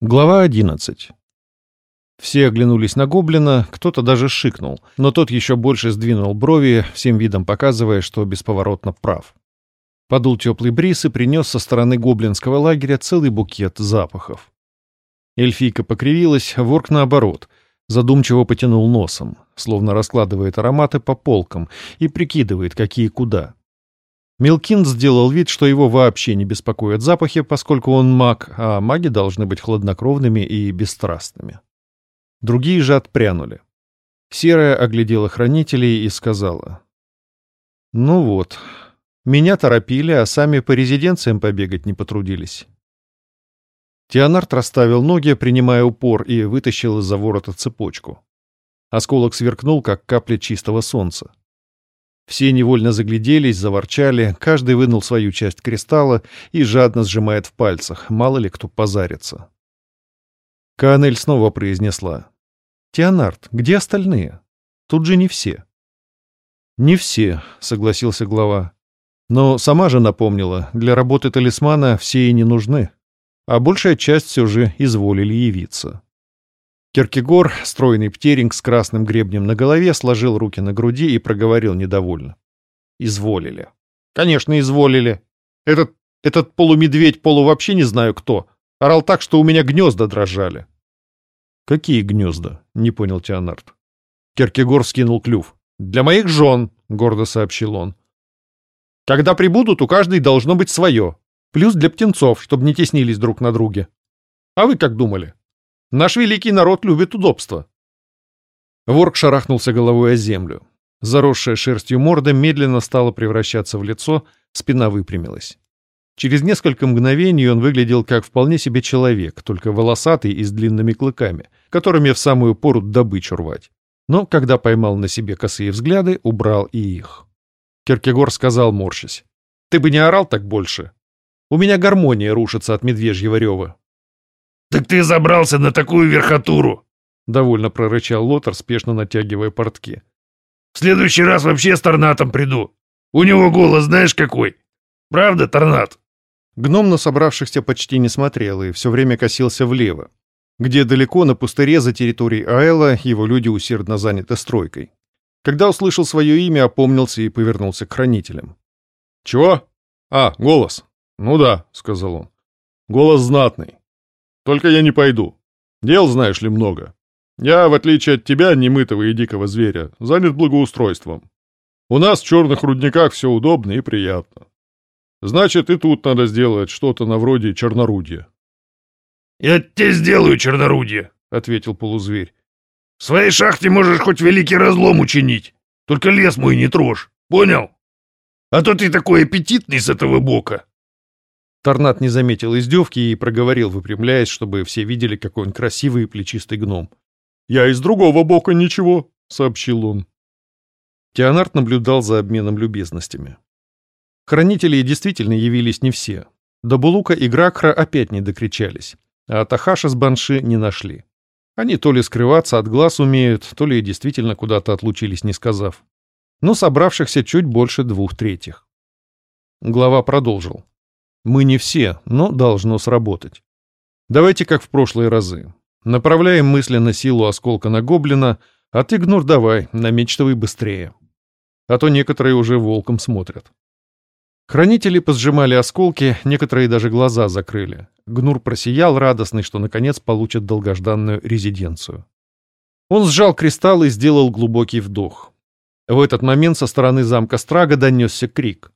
Глава 11. Все оглянулись на гоблина, кто-то даже шикнул, но тот еще больше сдвинул брови, всем видом показывая, что бесповоротно прав. Подул теплый бриз и принес со стороны гоблинского лагеря целый букет запахов. Эльфийка покривилась, ворк наоборот, задумчиво потянул носом, словно раскладывает ароматы по полкам и прикидывает, какие куда. Милкин сделал вид, что его вообще не беспокоят запахи, поскольку он маг, а маги должны быть хладнокровными и бесстрастными. Другие же отпрянули. Серая оглядела хранителей и сказала. «Ну вот, меня торопили, а сами по резиденциям побегать не потрудились». Теонард расставил ноги, принимая упор, и вытащил из-за ворота цепочку. Осколок сверкнул, как капля чистого солнца. Все невольно загляделись, заворчали, каждый вынул свою часть кристалла и жадно сжимает в пальцах, мало ли кто позарится. Канель снова произнесла. «Теонард, где остальные? Тут же не все». «Не все», — согласился глава. «Но сама же напомнила, для работы талисмана все и не нужны, а большая часть все же изволили явиться». Киркегор, стройный птеринг с красным гребнем на голове, сложил руки на груди и проговорил недовольно. «Изволили». «Конечно, изволили. Этот, этот полумедведь, полу вообще не знаю кто. Орал так, что у меня гнезда дрожали». «Какие гнезда?» — не понял Теонард. Киркегор скинул клюв. «Для моих жен», — гордо сообщил он. «Когда прибудут, у каждой должно быть свое. Плюс для птенцов, чтобы не теснились друг на друге. А вы как думали?» Наш великий народ любит удобство. Ворк шарахнулся головой о землю. Заросшая шерстью морда медленно стала превращаться в лицо, спина выпрямилась. Через несколько мгновений он выглядел как вполне себе человек, только волосатый и с длинными клыками, которыми в самую пору добычу рвать. Но когда поймал на себе косые взгляды, убрал и их. Киркегор сказал, морщась. «Ты бы не орал так больше. У меня гармония рушится от медвежьего рева. «Так ты забрался на такую верхотуру!» — довольно прорычал Лотар, спешно натягивая портки. «В следующий раз вообще с Торнатом приду. У него голос знаешь какой? Правда, Торнат?» Гном на собравшихся почти не смотрел и все время косился влево, где далеко на пустыре за территорией Аэла его люди усердно заняты стройкой. Когда услышал свое имя, опомнился и повернулся к хранителям. «Чего? А, голос. Ну да», — сказал он. «Голос знатный. Только я не пойду. Дел, знаешь ли, много. Я, в отличие от тебя, немытого и дикого зверя, занят благоустройством. У нас в черных рудниках все удобно и приятно. Значит, и тут надо сделать что-то на вроде чернорудья. — Я тебе сделаю чернорудье, — ответил полузверь. — В своей шахте можешь хоть великий разлом учинить, только лес мой не трожь, понял? А то ты такой аппетитный с этого бока. Торнат не заметил издевки и проговорил, выпрямляясь, чтобы все видели, какой он красивый и плечистый гном. «Я из другого бока ничего», — сообщил он. Теонард наблюдал за обменом любезностями. Хранители действительно явились не все. До Булука и Гракхра опять не докричались, а Тахаша с Банши не нашли. Они то ли скрываться от глаз умеют, то ли действительно куда-то отлучились, не сказав. Но собравшихся чуть больше двух третьих. Глава продолжил. Мы не все, но должно сработать. Давайте как в прошлые разы. Направляем мысленно силу осколка на гоблина, а ты, Гнур, давай, намечтывай быстрее. А то некоторые уже волком смотрят. Хранители позжимали осколки, некоторые даже глаза закрыли. Гнур просиял, радостный, что наконец получит долгожданную резиденцию. Он сжал кристалл и сделал глубокий вдох. В этот момент со стороны замка Страга донесся крик.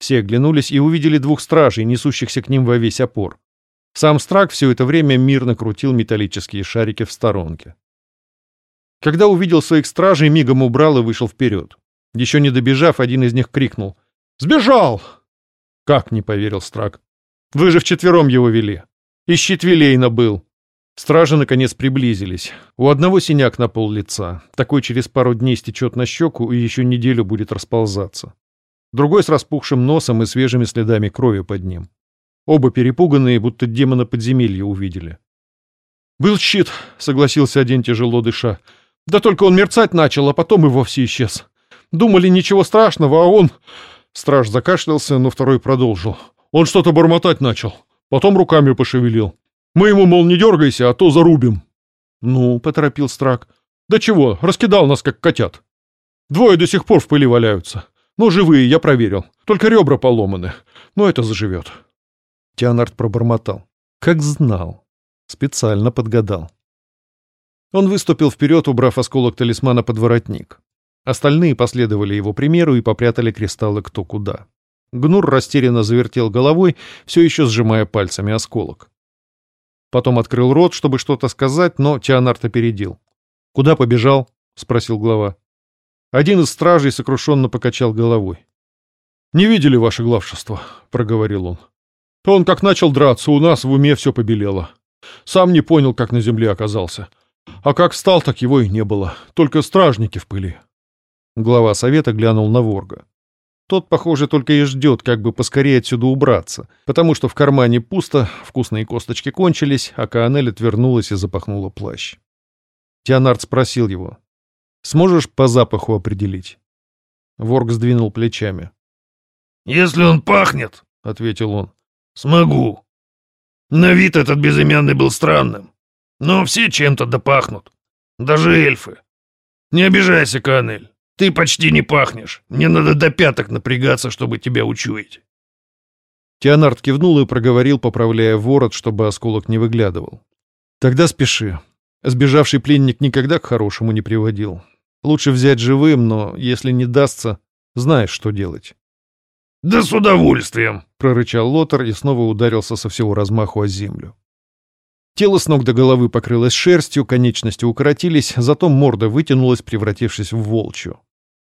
Все оглянулись и увидели двух стражей, несущихся к ним во весь опор. Сам Страк все это время мирно крутил металлические шарики в сторонке. Когда увидел своих стражей, мигом убрал и вышел вперед. Еще не добежав, один из них крикнул. «Сбежал!» «Как?» — не поверил Страк. «Вы же вчетвером его вели. И щит Вилейна был». Стражи, наконец, приблизились. У одного синяк на пол лица. Такой через пару дней стечет на щеку и еще неделю будет расползаться другой с распухшим носом и свежими следами крови под ним. Оба перепуганные, будто демона подземелья увидели. «Был щит», — согласился один тяжело дыша. «Да только он мерцать начал, а потом и вовсе исчез. Думали, ничего страшного, а он...» Страж закашлялся, но второй продолжил. «Он что-то бормотать начал, потом руками пошевелил. Мы ему, мол, не дергайся, а то зарубим. Ну, поторопил Страк. Да чего, раскидал нас, как котят. Двое до сих пор в пыли валяются. Но живые, я проверил. Только ребра поломаны. Но это заживет. Теонард пробормотал. Как знал. Специально подгадал. Он выступил вперед, убрав осколок талисмана под воротник. Остальные последовали его примеру и попрятали кристаллы кто куда. Гнур растерянно завертел головой, все еще сжимая пальцами осколок. Потом открыл рот, чтобы что-то сказать, но Теонард опередил. «Куда побежал?» — спросил глава. Один из стражей сокрушенно покачал головой. «Не видели ваше главшество», — проговорил он. «Он как начал драться, у нас в уме все побелело. Сам не понял, как на земле оказался. А как встал, так его и не было. Только стражники в пыли». Глава совета глянул на Ворга. Тот, похоже, только и ждет, как бы поскорее отсюда убраться, потому что в кармане пусто, вкусные косточки кончились, а Каанель отвернулась и запахнула плащ. Теонард спросил его. «Сможешь по запаху определить?» Ворг сдвинул плечами. «Если он пахнет», — ответил он, — «смогу. На вид этот безымянный был странным, но все чем-то допахнут, даже эльфы. Не обижайся, Канель, ты почти не пахнешь. Мне надо до пяток напрягаться, чтобы тебя учуять». Теонард кивнул и проговорил, поправляя ворот, чтобы осколок не выглядывал. «Тогда спеши. Сбежавший пленник никогда к хорошему не приводил. Лучше взять живым, но если не дастся, знаешь, что делать». «Да с удовольствием!» — прорычал Лотар и снова ударился со всего размаху о землю. Тело с ног до головы покрылось шерстью, конечности укоротились, зато морда вытянулась, превратившись в волчью.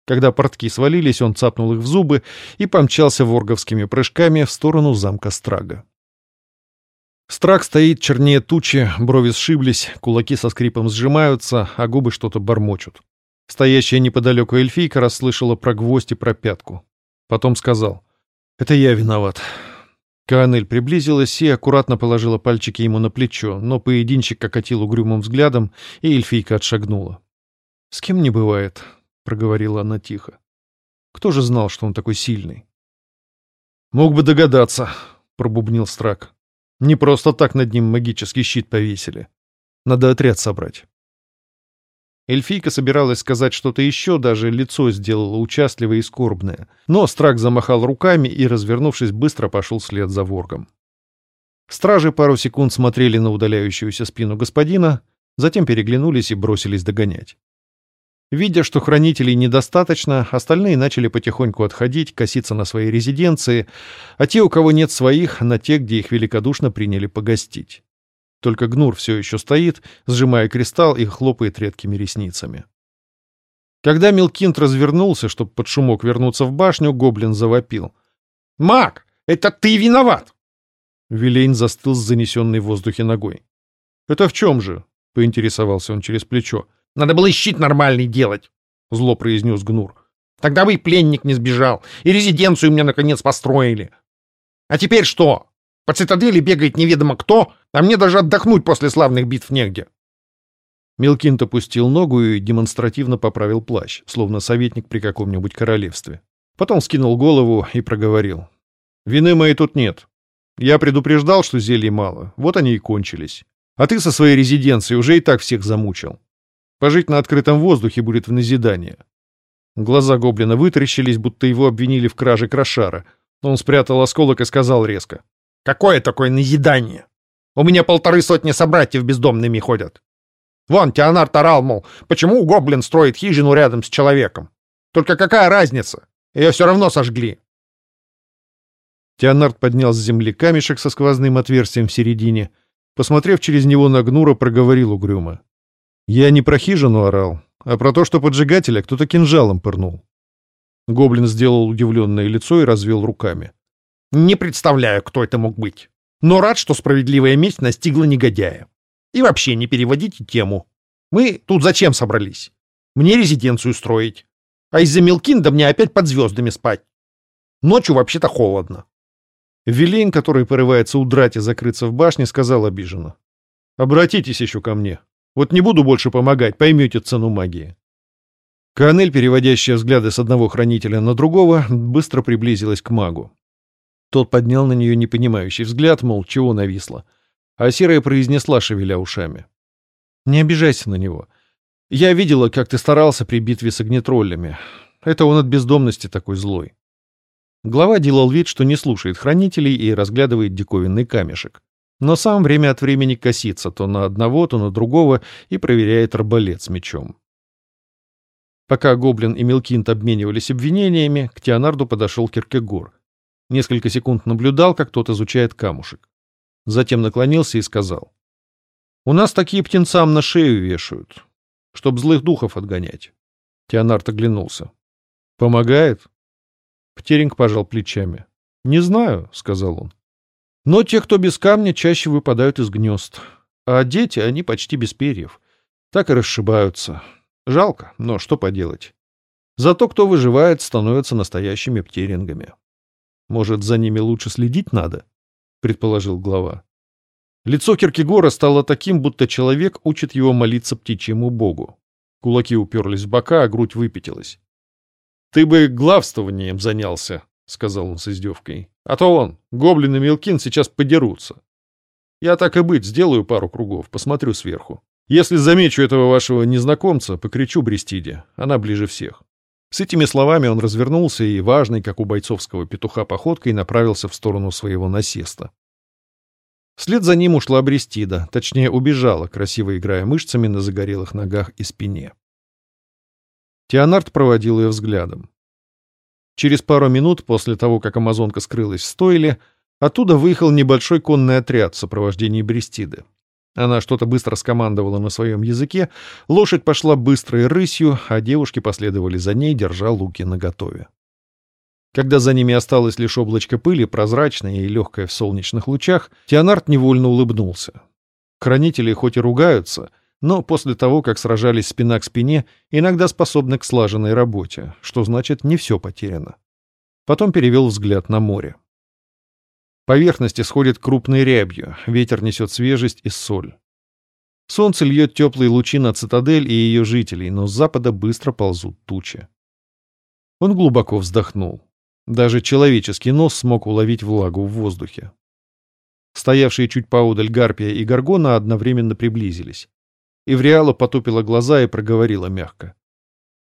Когда портки свалились, он цапнул их в зубы и помчался ворговскими прыжками в сторону замка Страга. Страх стоит чернее тучи, брови сшиблись, кулаки со скрипом сжимаются, а губы что-то бормочут. Стоящая неподалеку эльфийка расслышала про гвоздь и про пятку. Потом сказал, «Это я виноват». Каанель приблизилась и аккуратно положила пальчики ему на плечо, но поединщик окатил угрюмым взглядом, и эльфийка отшагнула. «С кем не бывает», — проговорила она тихо. «Кто же знал, что он такой сильный?» «Мог бы догадаться», — пробубнил Страк. «Не просто так над ним магический щит повесили. Надо отряд собрать». Эльфийка собиралась сказать что-то еще, даже лицо сделала участливое и скорбное. Но Страк замахал руками и, развернувшись, быстро пошел вслед за воргом. Стражи пару секунд смотрели на удаляющуюся спину господина, затем переглянулись и бросились догонять. Видя, что хранителей недостаточно, остальные начали потихоньку отходить, коситься на свои резиденции, а те, у кого нет своих, на те, где их великодушно приняли погостить. Только Гнур все еще стоит, сжимая кристалл и хлопает редкими ресницами. Когда Милкинт развернулся, чтобы под шумок вернуться в башню, гоблин завопил. «Маг, это ты виноват!» Вилейн застыл с занесенной в воздухе ногой. «Это в чем же?» — поинтересовался он через плечо. «Надо было щит нормальный делать!» — зло произнес Гнур. «Тогда бы и пленник не сбежал, и резиденцию мне наконец построили. А теперь что? По цитадели бегает неведомо кто, а мне даже отдохнуть после славных битв негде. Мелкинт опустил ногу и демонстративно поправил плащ, словно советник при каком-нибудь королевстве. Потом скинул голову и проговорил. «Вины моей тут нет. Я предупреждал, что зелий мало, вот они и кончились. А ты со своей резиденцией уже и так всех замучил. Пожить на открытом воздухе будет в назидание». Глаза гоблина вытаращились, будто его обвинили в краже крошара. Он спрятал осколок и сказал резко. «Какое такое назидание? У меня полторы сотни собратьев бездомными ходят. Вон, Теонард орал, мол, почему гоблин строит хижину рядом с человеком? Только какая разница? Ее все равно сожгли. Теонард поднял с земли камешек со сквозным отверстием в середине. Посмотрев через него на Гнура, проговорил угрюмо. «Я не про хижину орал, а про то, что поджигателя кто-то кинжалом пырнул». Гоблин сделал удивленное лицо и развел руками. «Не представляю, кто это мог быть но рад, что справедливая месть настигла негодяя. И вообще не переводите тему. Мы тут зачем собрались? Мне резиденцию строить. А из-за Мелкинда мне опять под звездами спать. Ночью вообще-то холодно. Велин, который порывается удрать и закрыться в башне, сказал обиженно. «Обратитесь еще ко мне. Вот не буду больше помогать, поймете цену магии». Канель, переводящая взгляды с одного хранителя на другого, быстро приблизилась к магу. Тот поднял на нее непонимающий взгляд, мол, чего нависло. А серая произнесла, шевеля ушами. «Не обижайся на него. Я видела, как ты старался при битве с огнетроллями. Это он от бездомности такой злой». Глава делал вид, что не слушает хранителей и разглядывает диковинный камешек. Но сам время от времени косится то на одного, то на другого и проверяет арбалет с мечом. Пока Гоблин и Мелкинт обменивались обвинениями, к Теонарду подошел Киркегор. Несколько секунд наблюдал, как тот изучает камушек. Затем наклонился и сказал. «У нас такие птенцам на шею вешают, чтоб злых духов отгонять». Теонард оглянулся. «Помогает?» Птеринг пожал плечами. «Не знаю», — сказал он. «Но те, кто без камня, чаще выпадают из гнезд. А дети, они почти без перьев. Так и расшибаются. Жалко, но что поделать. Зато кто выживает, становятся настоящими птерингами. Может, за ними лучше следить надо? Предположил глава. Лицо Киркегора стало таким, будто человек учит его молиться птичьему богу. Кулаки уперлись в бока, а грудь выпятилась. «Ты бы главствованием занялся», — сказал он с издевкой. «А то он, Гоблин и Мелкин, сейчас подерутся. Я так и быть, сделаю пару кругов, посмотрю сверху. Если замечу этого вашего незнакомца, покричу Брестиде. Она ближе всех. С этими словами он развернулся и, важный, как у бойцовского петуха походкой, направился в сторону своего насеста. Вслед за ним ушла Брестида, точнее убежала, красиво играя мышцами на загорелых ногах и спине. Теонард проводил ее взглядом. Через пару минут после того, как амазонка скрылась в стойле, оттуда выехал небольшой конный отряд в сопровождении Брестиды. Она что-то быстро скомандовала на своем языке, лошадь пошла быстрой рысью, а девушки последовали за ней, держа луки наготове. Когда за ними осталось лишь облачко пыли, прозрачное и легкое в солнечных лучах, Теонард невольно улыбнулся. Хранители хоть и ругаются, но после того, как сражались спина к спине, иногда способны к слаженной работе, что значит не все потеряно. Потом перевел взгляд на море. Поверхность исходит крупной рябью, ветер несет свежесть и соль. Солнце льет теплые лучи на цитадель и ее жителей, но с запада быстро ползут тучи. Он глубоко вздохнул. Даже человеческий нос смог уловить влагу в воздухе. Стоявшие чуть поодаль Гарпия и Гаргона одновременно приблизились. Ивриала потупила глаза и проговорила мягко.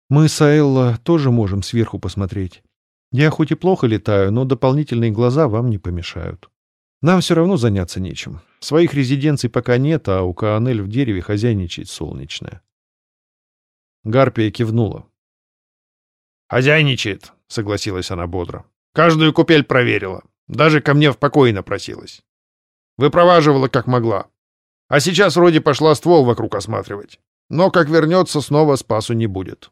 «Мы с Аэлла тоже можем сверху посмотреть. Я хоть и плохо летаю, но дополнительные глаза вам не помешают. Нам все равно заняться нечем. Своих резиденций пока нет, а у Каанель в дереве хозяйничает солнечная. Гарпия кивнула. «Хозяйничает», — согласилась она бодро. «Каждую купель проверила. Даже ко мне в покое напросилась. Выпроваживала как могла. А сейчас вроде пошла ствол вокруг осматривать. Но как вернется, снова спасу не будет.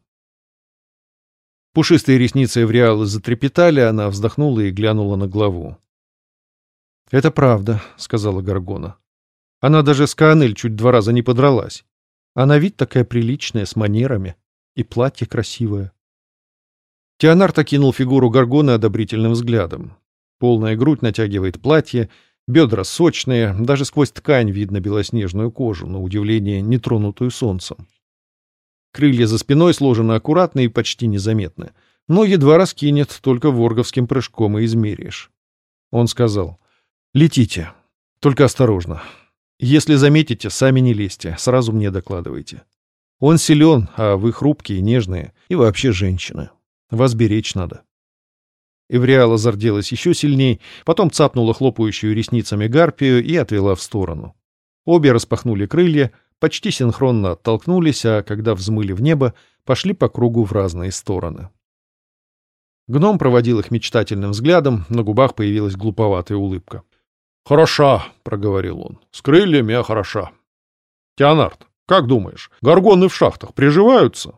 Пушистые ресницы Эвриалы затрепетали, она вздохнула и глянула на главу. «Это правда», — сказала Гаргона. Она даже с Каанель чуть два раза не подралась. Она вид такая приличная, с манерами. И платье красивое. Теонард окинул фигуру Гаргоны одобрительным взглядом. Полная грудь натягивает платье, бедра сочные, даже сквозь ткань видно белоснежную кожу, на удивление нетронутую солнцем. Крылья за спиной сложены аккуратно и почти незаметно. Но едва раскинет, только ворговским прыжком и измеришь. Он сказал, «Летите, только осторожно. Если заметите, сами не лезьте, сразу мне докладывайте. Он силен, а вы хрупкие, нежные и вообще женщины. Вас беречь надо». Эвриала зарделась еще сильней, потом цапнула хлопающую ресницами гарпию и отвела в сторону. Обе распахнули крылья, почти синхронно оттолкнулись, а когда взмыли в небо, пошли по кругу в разные стороны. Гном проводил их мечтательным взглядом, на губах появилась глуповатая улыбка. «Хороша», — проговорил он, — «с крыльями я хороша». «Теонард, как думаешь, горгоны в шахтах приживаются?»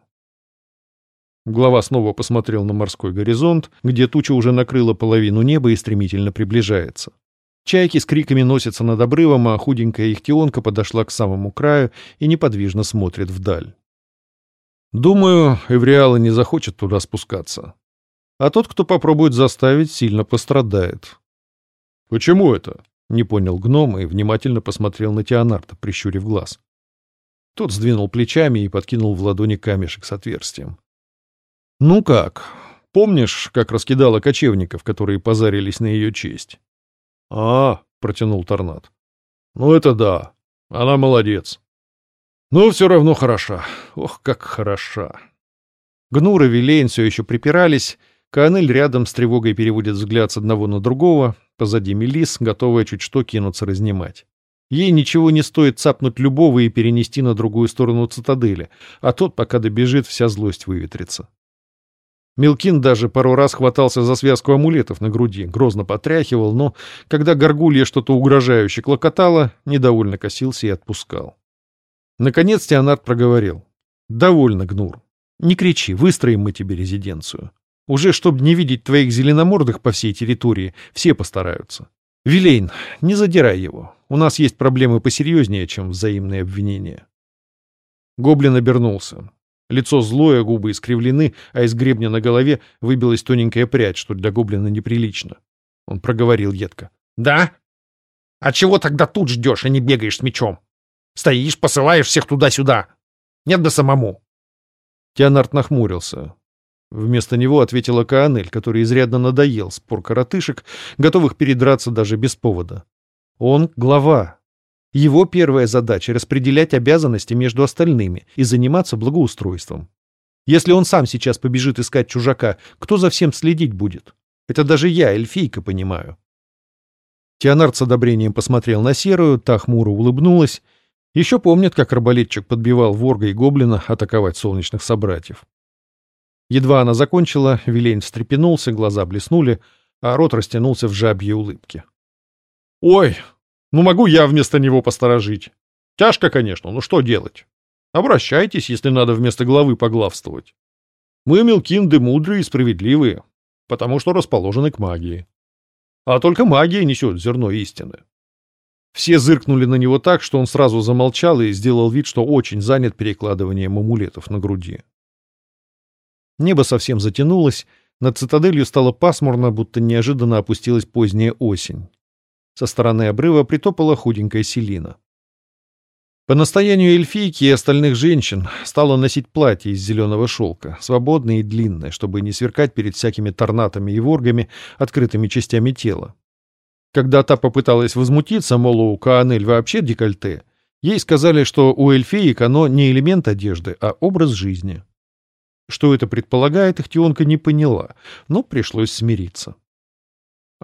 Глава снова посмотрел на морской горизонт, где туча уже накрыла половину неба и стремительно приближается. Чайки с криками носятся над обрывом, а худенькая ихтионка подошла к самому краю и неподвижно смотрит вдаль. Думаю, Эвриала не захочет туда спускаться. А тот, кто попробует заставить, сильно пострадает. «Почему это?» — не понял гном и внимательно посмотрел на Теонарта, прищурив глаз. Тот сдвинул плечами и подкинул в ладони камешек с отверстием. «Ну как? Помнишь, как раскидала кочевников, которые позарились на ее честь?» «А, — протянул Торнат. Ну это да. Она молодец. Но все равно хороша. Ох, как хороша. Гнур и Вилейн все еще припирались. Каанель рядом с тревогой переводит взгляд с одного на другого. Позади Мелис, готовая чуть что кинуться разнимать. Ей ничего не стоит цапнуть любого и перенести на другую сторону цитадели, а тот, пока добежит, вся злость выветрится. Мелкин даже пару раз хватался за связку амулетов на груди, грозно потряхивал, но, когда горгулья что-то угрожающе клокотало, недовольно косился и отпускал. Наконец Теонард проговорил. «Довольно, Гнур. Не кричи, выстроим мы тебе резиденцию. Уже, чтобы не видеть твоих зеленомордых по всей территории, все постараются. Вилейн, не задирай его. У нас есть проблемы посерьезнее, чем взаимные обвинения. Гоблин обернулся. Лицо злое, губы искривлены, а из гребня на голове выбилась тоненькая прядь, что для гоблина неприлично. Он проговорил едко. «Да? А чего тогда тут ждешь, а не бегаешь с мечом? Стоишь, посылаешь всех туда-сюда. Нет бы самому». Теонард нахмурился. Вместо него ответила Каанель, который изрядно надоел спор коротышек, готовых передраться даже без повода. Он глава. Его первая задача — распределять обязанности между остальными и заниматься благоустройством. Если он сам сейчас побежит искать чужака, кто за всем следить будет? Это даже я, эльфийка, понимаю. Теонард с одобрением посмотрел на Серую, та хмуро улыбнулась. Еще помнит, как арбалетчик подбивал ворга и гоблина атаковать солнечных собратьев. Едва она закончила, Вилейн встрепенулся, глаза блеснули, а рот растянулся в жабьей улыбке. «Ой, ну могу я вместо него посторожить. Тяжко, конечно, но что делать? Обращайтесь, если надо вместо главы поглавствовать. Мы, мелкинды, мудрые и справедливые, потому что расположены к магии. А только магия несет зерно истины». Все зыркнули на него так, что он сразу замолчал и сделал вид, что очень занят перекладыванием амулетов на груди. Небо совсем затянулось, над цитаделью стало пасмурно, будто неожиданно опустилась поздняя осень. Со стороны обрыва притопала худенькая селина. По настоянию эльфийки и остальных женщин стала носить платье из зеленого шелка, свободное и длинное, чтобы не сверкать перед всякими торнатами и воргами открытыми частями тела. Когда та попыталась возмутиться, мол, у Каанель вообще декольте, ей сказали, что у эльфеек оно не элемент одежды, а образ жизни. Что это предполагает, Ихтионка не поняла, но пришлось смириться.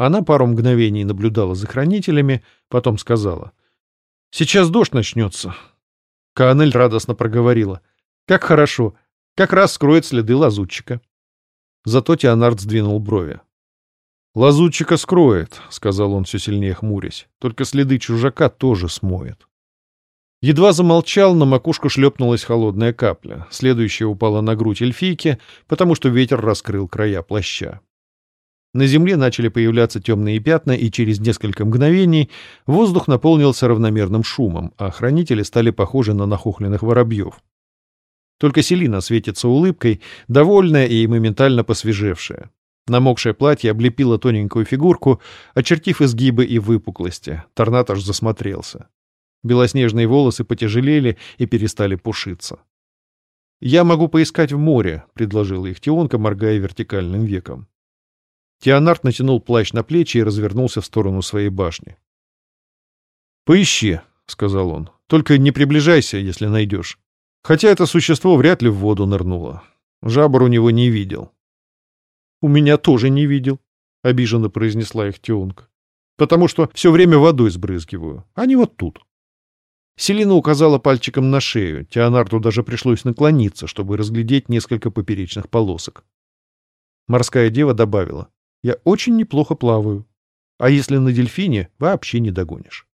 Она пару мгновений наблюдала за хранителями, потом сказала. «Сейчас дождь начнется». Каанель радостно проговорила. «Как хорошо! Как раз скроет следы лазутчика». Зато Теонард сдвинул брови. «Лазутчика скроет», — сказал он все сильнее хмурясь. «Только следы чужака тоже смоет». Едва замолчал, на макушку шлепнулась холодная капля. Следующая упала на грудь эльфийки, потому что ветер раскрыл края плаща. На земле начали появляться темные пятна, и через несколько мгновений воздух наполнился равномерным шумом, а хранители стали похожи на нахохленных воробьев. Только Селина светится улыбкой, довольная и моментально посвежевшая. Намокшее платье облепило тоненькую фигурку, очертив изгибы и выпуклости. Торнат засмотрелся. Белоснежные волосы потяжелели и перестали пушиться. «Я могу поискать в море», — предложила их Тионка, моргая вертикальным веком. Теонард натянул плащ на плечи и развернулся в сторону своей башни. «Поищи», — сказал он. «Только не приближайся, если найдешь. Хотя это существо вряд ли в воду нырнуло. Жабр у него не видел». «У меня тоже не видел», — обиженно произнесла их Тионка. «Потому что все время водой сбрызгиваю. Они вот тут». Селина указала пальчиком на шею. Теонарду даже пришлось наклониться, чтобы разглядеть несколько поперечных полосок. Морская дева добавила. «Я очень неплохо плаваю. А если на дельфине, вообще не догонишь».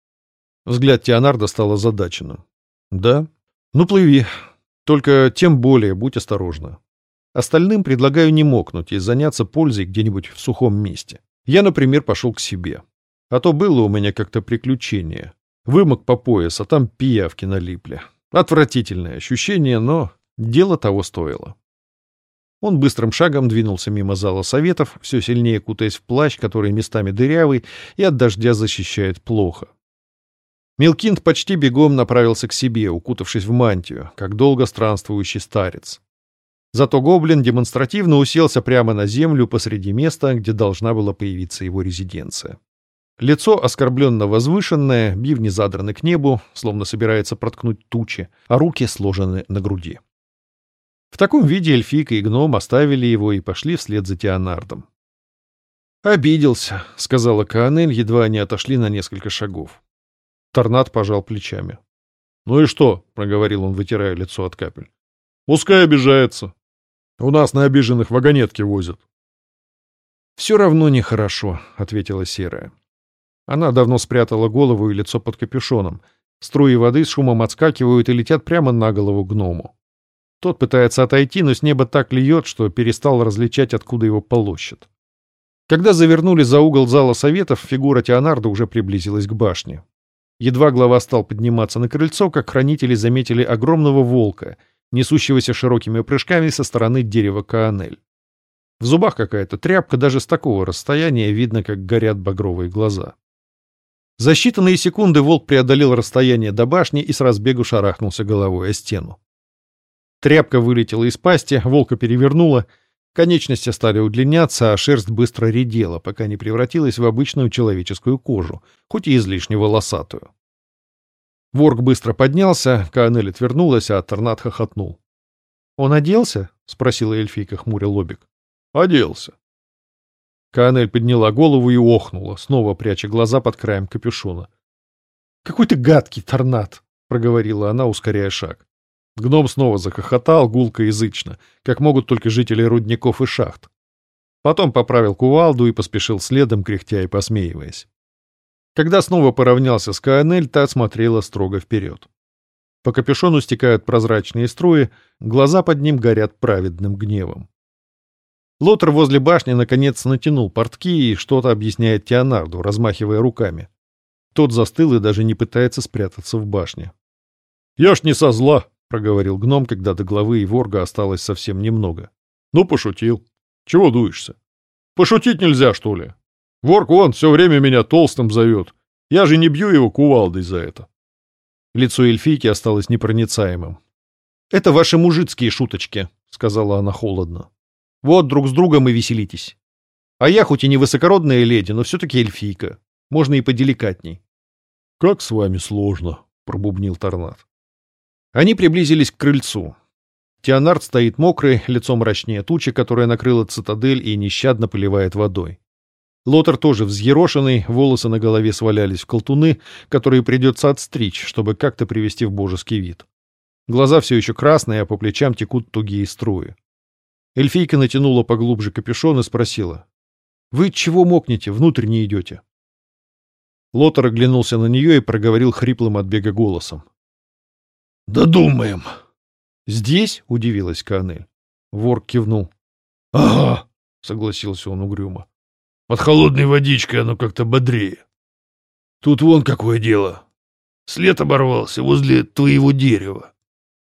Взгляд Теонарда стал озадаченным. «Да? Ну, плыви. Только тем более будь осторожна. Остальным предлагаю не мокнуть и заняться пользой где-нибудь в сухом месте. Я, например, пошел к себе. А то было у меня как-то приключение. Вымок по пояс, а там пиявки налипли. Отвратительное ощущение, но дело того стоило. Он быстрым шагом двинулся мимо зала советов, все сильнее кутаясь в плащ, который местами дырявый и от дождя защищает плохо. Милкинд почти бегом направился к себе, укутавшись в мантию, как долго странствующий старец. Зато гоблин демонстративно уселся прямо на землю посреди места, где должна была появиться его резиденция. Лицо оскорбленно возвышенное, бивни задраны к небу, словно собирается проткнуть тучи, а руки сложены на груди. В таком виде эльфийка и гном оставили его и пошли вслед за Теонардом. «Обиделся», — сказала Каанель, едва они отошли на несколько шагов. Торнад пожал плечами. «Ну и что?» — проговорил он, вытирая лицо от капель. «Пускай обижается. У нас на обиженных вагонетки возят». «Все равно нехорошо», — ответила Серая. Она давно спрятала голову и лицо под капюшоном. Струи воды с шумом отскакивают и летят прямо на голову гному. Тот пытается отойти, но с неба так льет, что перестал различать, откуда его полощет. Когда завернули за угол зала советов, фигура Теонарда уже приблизилась к башне. Едва глава стал подниматься на крыльцо, как хранители заметили огромного волка, несущегося широкими прыжками со стороны дерева Каанель. В зубах какая-то тряпка, даже с такого расстояния видно, как горят багровые глаза. За считанные секунды волк преодолел расстояние до башни и с разбегу шарахнулся головой о стену. Тряпка вылетела из пасти, волка перевернула, конечности стали удлиняться, а шерсть быстро редела, пока не превратилась в обычную человеческую кожу, хоть и излишне волосатую. Ворк быстро поднялся, Каанель отвернулась, а Торнат хохотнул. — Он оделся? — спросила эльфийка, хмуря лобик. — Оделся. Канель подняла голову и охнула, снова пряча глаза под краем капюшона. «Какой ты гадкий торнад!» — проговорила она, ускоряя шаг. Гном снова захохотал, гулко язычно, как могут только жители рудников и шахт. Потом поправил кувалду и поспешил следом, кряхтя и посмеиваясь. Когда снова поравнялся с Каанель, та смотрела строго вперед. По капюшону стекают прозрачные струи, глаза под ним горят праведным гневом. Лотер возле башни наконец натянул портки и что-то объясняет Теонарду, размахивая руками. Тот застыл и даже не пытается спрятаться в башне. «Я ж не со зла», — проговорил гном, когда до главы и ворга осталось совсем немного. «Ну, пошутил. Чего дуешься? Пошутить нельзя, что ли? Ворк вон все время меня толстым зовет. Я же не бью его кувалдой за это». Лицо эльфийки осталось непроницаемым. «Это ваши мужицкие шуточки», — сказала она холодно. Вот друг с другом и веселитесь. А я хоть и не высокородная леди, но все-таки эльфийка. Можно и поделикатней. — Как с вами сложно, — пробубнил Торнат. Они приблизились к крыльцу. Теонард стоит мокрый, лицом мрачнее тучи, которая накрыла цитадель и нещадно поливает водой. Лотер тоже взъерошенный, волосы на голове свалялись в колтуны, которые придется отстричь, чтобы как-то привести в божеский вид. Глаза все еще красные, а по плечам текут тугие струи. Эльфийка натянула поглубже капюшон и спросила. «Вы чего мокнете? Внутрь не идете?» Лотер оглянулся на нее и проговорил хриплым от бега голосом. «Да думаем!» «Здесь?» — удивилась Канель. Вор кивнул. «Ага!» — согласился он угрюмо. «Под холодной водичкой оно как-то бодрее. Тут вон какое дело. След оборвался возле твоего дерева.